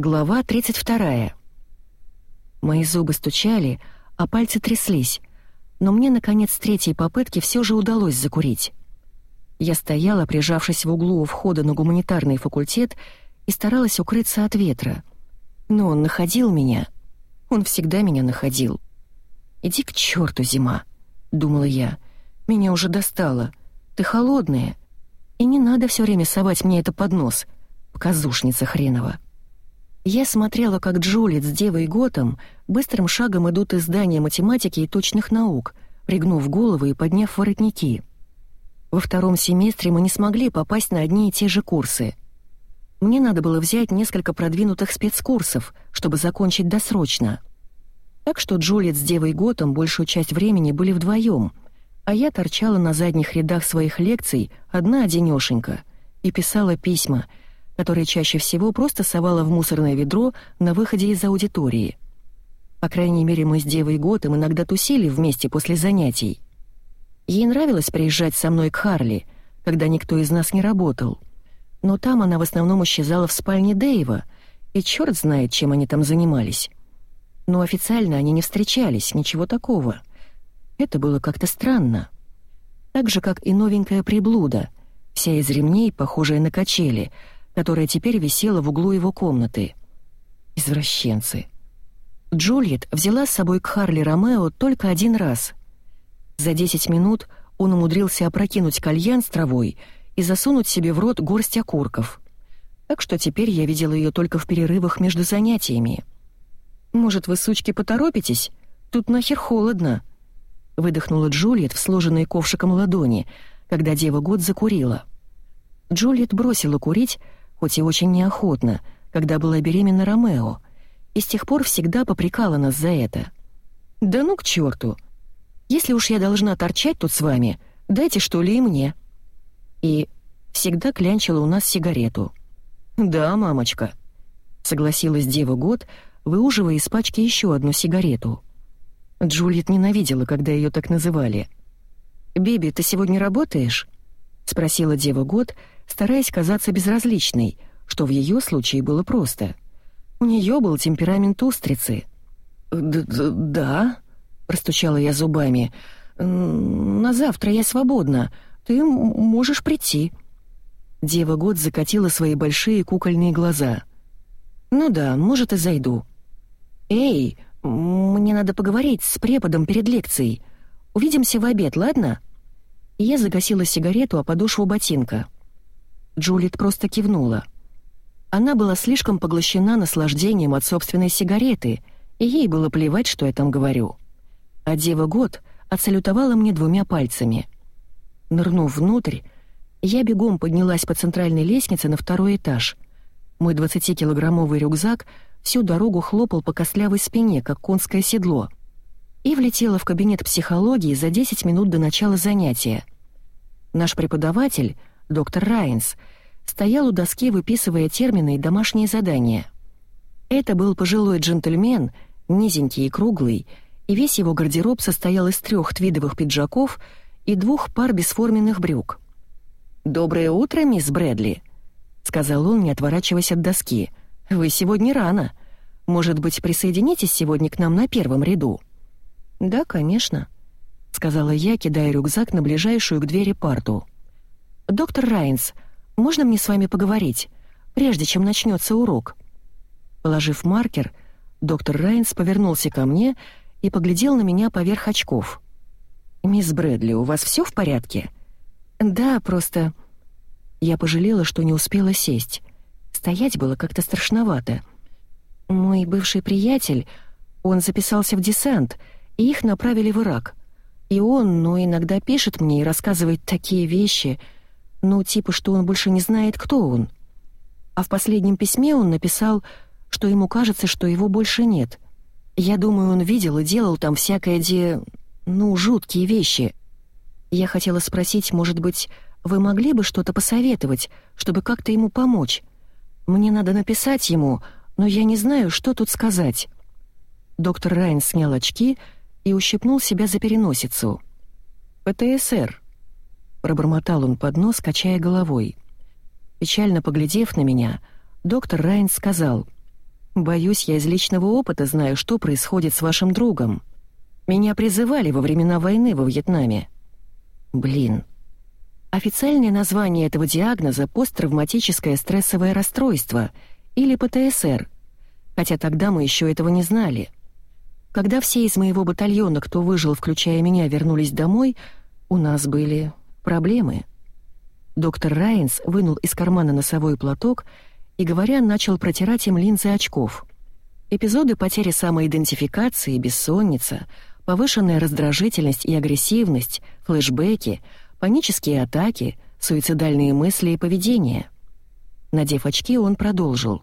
Глава 32. Мои зубы стучали, а пальцы тряслись, но мне, наконец, с третьей попытки все же удалось закурить. Я стояла, прижавшись в углу у входа на гуманитарный факультет, и старалась укрыться от ветра. Но он находил меня. Он всегда меня находил. «Иди к черту, зима», — думала я. «Меня уже достало. Ты холодная. И не надо все время совать мне это под нос, показушница хренова». Я смотрела, как Джулит с Девой Готом быстрым шагом идут из здания математики и точных наук, пригнув головы и подняв воротники. Во втором семестре мы не смогли попасть на одни и те же курсы. Мне надо было взять несколько продвинутых спецкурсов, чтобы закончить досрочно. Так что Джулит с Девой Готом большую часть времени были вдвоем, а я торчала на задних рядах своих лекций одна-одинёшенька и писала письма — которые чаще всего просто совала в мусорное ведро на выходе из аудитории. По крайней мере, мы с Девой Готом иногда тусили вместе после занятий. Ей нравилось приезжать со мной к Харли, когда никто из нас не работал. Но там она в основном исчезала в спальне Дэйва, и черт знает, чем они там занимались. Но официально они не встречались, ничего такого. Это было как-то странно. Так же, как и новенькая приблуда, вся из ремней, похожая на качели — которая теперь висела в углу его комнаты. Извращенцы. Джульет взяла с собой к Харли Ромео только один раз. За 10 минут он умудрился опрокинуть кальян с травой и засунуть себе в рот горсть окурков. Так что теперь я видела ее только в перерывах между занятиями. «Может, вы, сучки, поторопитесь? Тут нахер холодно!» Выдохнула Джульет в сложенные ковшиком ладони, когда дева год закурила. Джульет бросила курить, хоть и очень неохотно, когда была беременна Ромео, и с тех пор всегда попрекала нас за это. «Да ну к черту! Если уж я должна торчать тут с вами, дайте что ли и мне». И всегда клянчила у нас сигарету. «Да, мамочка», — согласилась Дева Год, выуживая из пачки еще одну сигарету. Джульет ненавидела, когда ее так называли. «Биби, ты сегодня работаешь?» — спросила Дева Год, — стараясь казаться безразличной, что в ее случае было просто. У нее был темперамент устрицы. «Да», — простучала я зубами, — «на завтра я свободна, ты можешь прийти». Дева Год закатила свои большие кукольные глаза. «Ну да, может, и зайду». «Эй, мне надо поговорить с преподом перед лекцией. Увидимся в обед, ладно?» я загасила сигарету о подошву ботинка. Джулит просто кивнула. Она была слишком поглощена наслаждением от собственной сигареты, и ей было плевать, что я там говорю. А Дева Год отсалютовала мне двумя пальцами. Нырнув внутрь, я бегом поднялась по центральной лестнице на второй этаж. Мой 20-килограммовый рюкзак всю дорогу хлопал по костлявой спине, как конское седло, и влетела в кабинет психологии за 10 минут до начала занятия. Наш преподаватель, доктор Райнс, стоял у доски, выписывая термины и домашние задания. Это был пожилой джентльмен, низенький и круглый, и весь его гардероб состоял из трех твидовых пиджаков и двух пар бесформенных брюк. «Доброе утро, мисс Брэдли», — сказал он, не отворачиваясь от доски. «Вы сегодня рано. Может быть, присоединитесь сегодня к нам на первом ряду?» «Да, конечно», — сказала я, кидая рюкзак на ближайшую к двери парту. «Доктор Райнс, можно мне с вами поговорить, прежде чем начнется урок?» Положив маркер, доктор Райнс повернулся ко мне и поглядел на меня поверх очков. «Мисс Брэдли, у вас все в порядке?» «Да, просто...» Я пожалела, что не успела сесть. Стоять было как-то страшновато. Мой бывший приятель, он записался в десант, и их направили в Ирак. И он, ну, иногда пишет мне и рассказывает такие вещи — ну, типа, что он больше не знает, кто он. А в последнем письме он написал, что ему кажется, что его больше нет. Я думаю, он видел и делал там всякое де... ну, жуткие вещи. Я хотела спросить, может быть, вы могли бы что-то посоветовать, чтобы как-то ему помочь? Мне надо написать ему, но я не знаю, что тут сказать». Доктор Райн снял очки и ущипнул себя за переносицу. «ПТСР», Пробормотал он под нос, качая головой. Печально поглядев на меня, доктор Райн сказал, Боюсь, я из личного опыта знаю, что происходит с вашим другом. Меня призывали во времена войны во Вьетнаме. Блин. Официальное название этого диагноза — посттравматическое стрессовое расстройство или ПТСР, хотя тогда мы еще этого не знали. Когда все из моего батальона, кто выжил, включая меня, вернулись домой, у нас были проблемы. Доктор Райнс вынул из кармана носовой платок и, говоря, начал протирать им линзы очков. Эпизоды потери самоидентификации, бессонница — повышенная раздражительность и агрессивность, флешбеки, панические атаки, суицидальные мысли и поведение. Надев очки, он продолжил.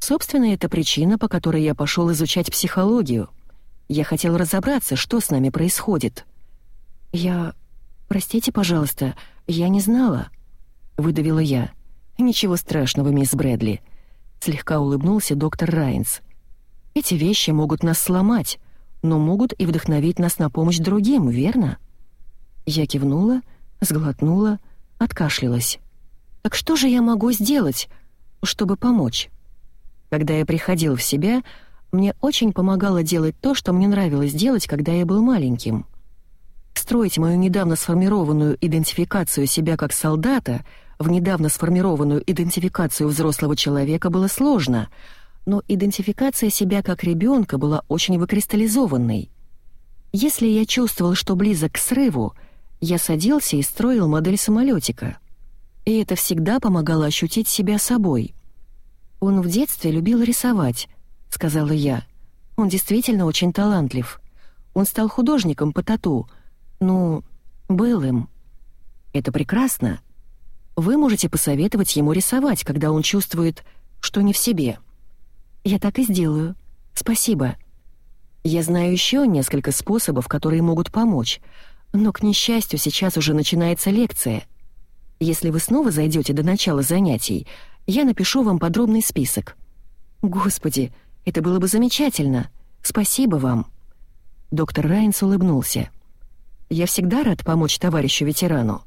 Собственно, это причина, по которой я пошел изучать психологию. Я хотел разобраться, что с нами происходит. Я... Простите, пожалуйста, я не знала. Выдавила я. Ничего страшного, мисс Брэдли. Слегка улыбнулся доктор Райнс. Эти вещи могут нас сломать, но могут и вдохновить нас на помощь другим, верно?» Я кивнула, сглотнула, откашлялась. «Так что же я могу сделать, чтобы помочь?» Когда я приходил в себя, мне очень помогало делать то, что мне нравилось делать, когда я был маленьким. Строить мою недавно сформированную идентификацию себя как солдата в недавно сформированную идентификацию взрослого человека было сложно — но идентификация себя как ребенка была очень выкристаллизованной. Если я чувствовал, что близок к срыву, я садился и строил модель самолетика. И это всегда помогало ощутить себя собой. «Он в детстве любил рисовать», — сказала я. «Он действительно очень талантлив. Он стал художником по тату. Ну, был им. Это прекрасно. Вы можете посоветовать ему рисовать, когда он чувствует, что не в себе». «Я так и сделаю. Спасибо. Я знаю еще несколько способов, которые могут помочь, но, к несчастью, сейчас уже начинается лекция. Если вы снова зайдете до начала занятий, я напишу вам подробный список». «Господи, это было бы замечательно. Спасибо вам». Доктор Райнс улыбнулся. «Я всегда рад помочь товарищу-ветерану.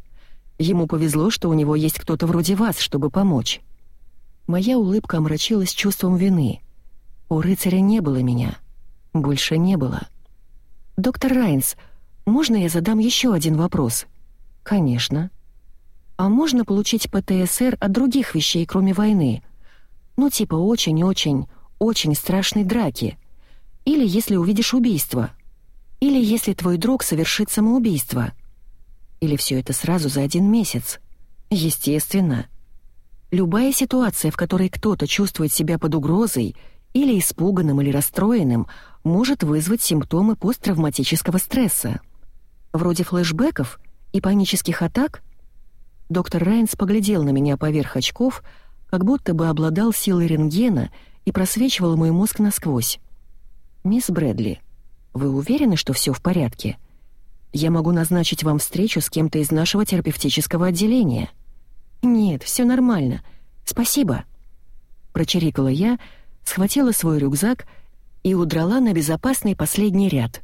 Ему повезло, что у него есть кто-то вроде вас, чтобы помочь». Моя улыбка омрачилась чувством вины — у рыцаря не было меня. Больше не было. «Доктор Райнс, можно я задам еще один вопрос?» «Конечно». «А можно получить ПТСР от других вещей, кроме войны? Ну, типа очень-очень, очень страшной драки. Или если увидишь убийство. Или если твой друг совершит самоубийство. Или все это сразу за один месяц. Естественно. Любая ситуация, в которой кто-то чувствует себя под угрозой — или испуганным или расстроенным может вызвать симптомы посттравматического стресса. Вроде флешбеков и панических атак? Доктор Райнс поглядел на меня поверх очков, как будто бы обладал силой рентгена и просвечивал мой мозг насквозь. «Мисс Брэдли, вы уверены, что все в порядке? Я могу назначить вам встречу с кем-то из нашего терапевтического отделения». «Нет, все нормально. Спасибо», — прочирикала я, — схватила свой рюкзак и удрала на безопасный последний ряд.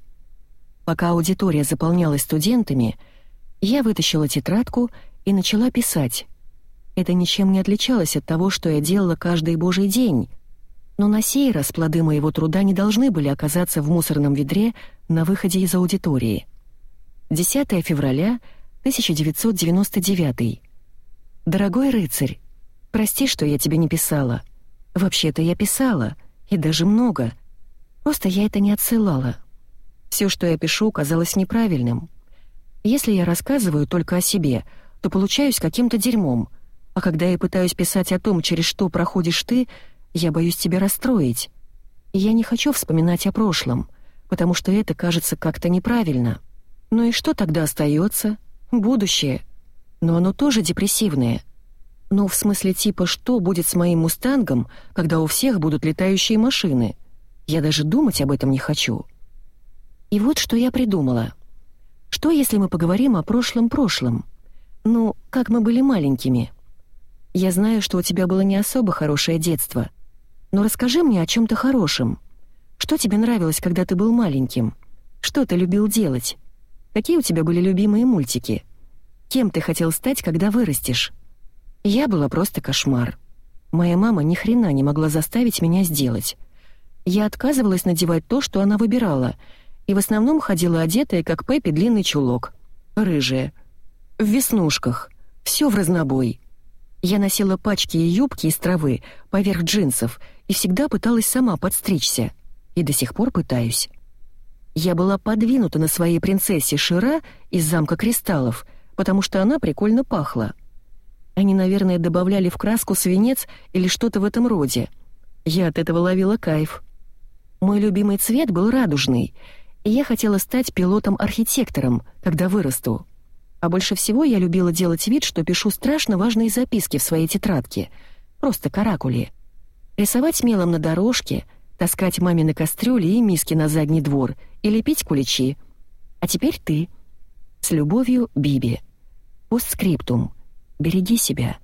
Пока аудитория заполнялась студентами, я вытащила тетрадку и начала писать. Это ничем не отличалось от того, что я делала каждый божий день, но на сей раз плоды моего труда не должны были оказаться в мусорном ведре на выходе из аудитории. 10 февраля 1999. Дорогой рыцарь, прости, что я тебе не писала. Вообще-то я писала, и даже много. Просто я это не отсылала. Все, что я пишу, казалось неправильным. Если я рассказываю только о себе, то получаюсь каким-то дерьмом, а когда я пытаюсь писать о том, через что проходишь ты, я боюсь тебя расстроить. Я не хочу вспоминать о прошлом, потому что это кажется как-то неправильно. Ну и что тогда остается? Будущее. Но оно тоже депрессивное. Ну, в смысле типа, что будет с моим «Мустангом», когда у всех будут летающие машины? Я даже думать об этом не хочу. И вот что я придумала. Что, если мы поговорим о прошлом-прошлом? Ну, как мы были маленькими? Я знаю, что у тебя было не особо хорошее детство. Но расскажи мне о чем то хорошем. Что тебе нравилось, когда ты был маленьким? Что ты любил делать? Какие у тебя были любимые мультики? Кем ты хотел стать, когда вырастешь? Я была просто кошмар. Моя мама ни хрена не могла заставить меня сделать. Я отказывалась надевать то, что она выбирала, и в основном ходила одетая, как Пеппи, длинный чулок. Рыжая. В веснушках. Все в разнобой. Я носила пачки и юбки из травы поверх джинсов и всегда пыталась сама подстричься. И до сих пор пытаюсь. Я была подвинута на своей принцессе Шира из замка кристаллов, потому что она прикольно пахла. Они, наверное, добавляли в краску свинец или что-то в этом роде. Я от этого ловила кайф. Мой любимый цвет был радужный, и я хотела стать пилотом-архитектором, когда вырасту. А больше всего я любила делать вид, что пишу страшно важные записки в своей тетрадке, просто каракули. Рисовать мелом на дорожке — таскать мамины кастрюли и миски на задний двор и лепить куличи. А теперь ты. С любовью, Биби. Постскриптум. Береги себя.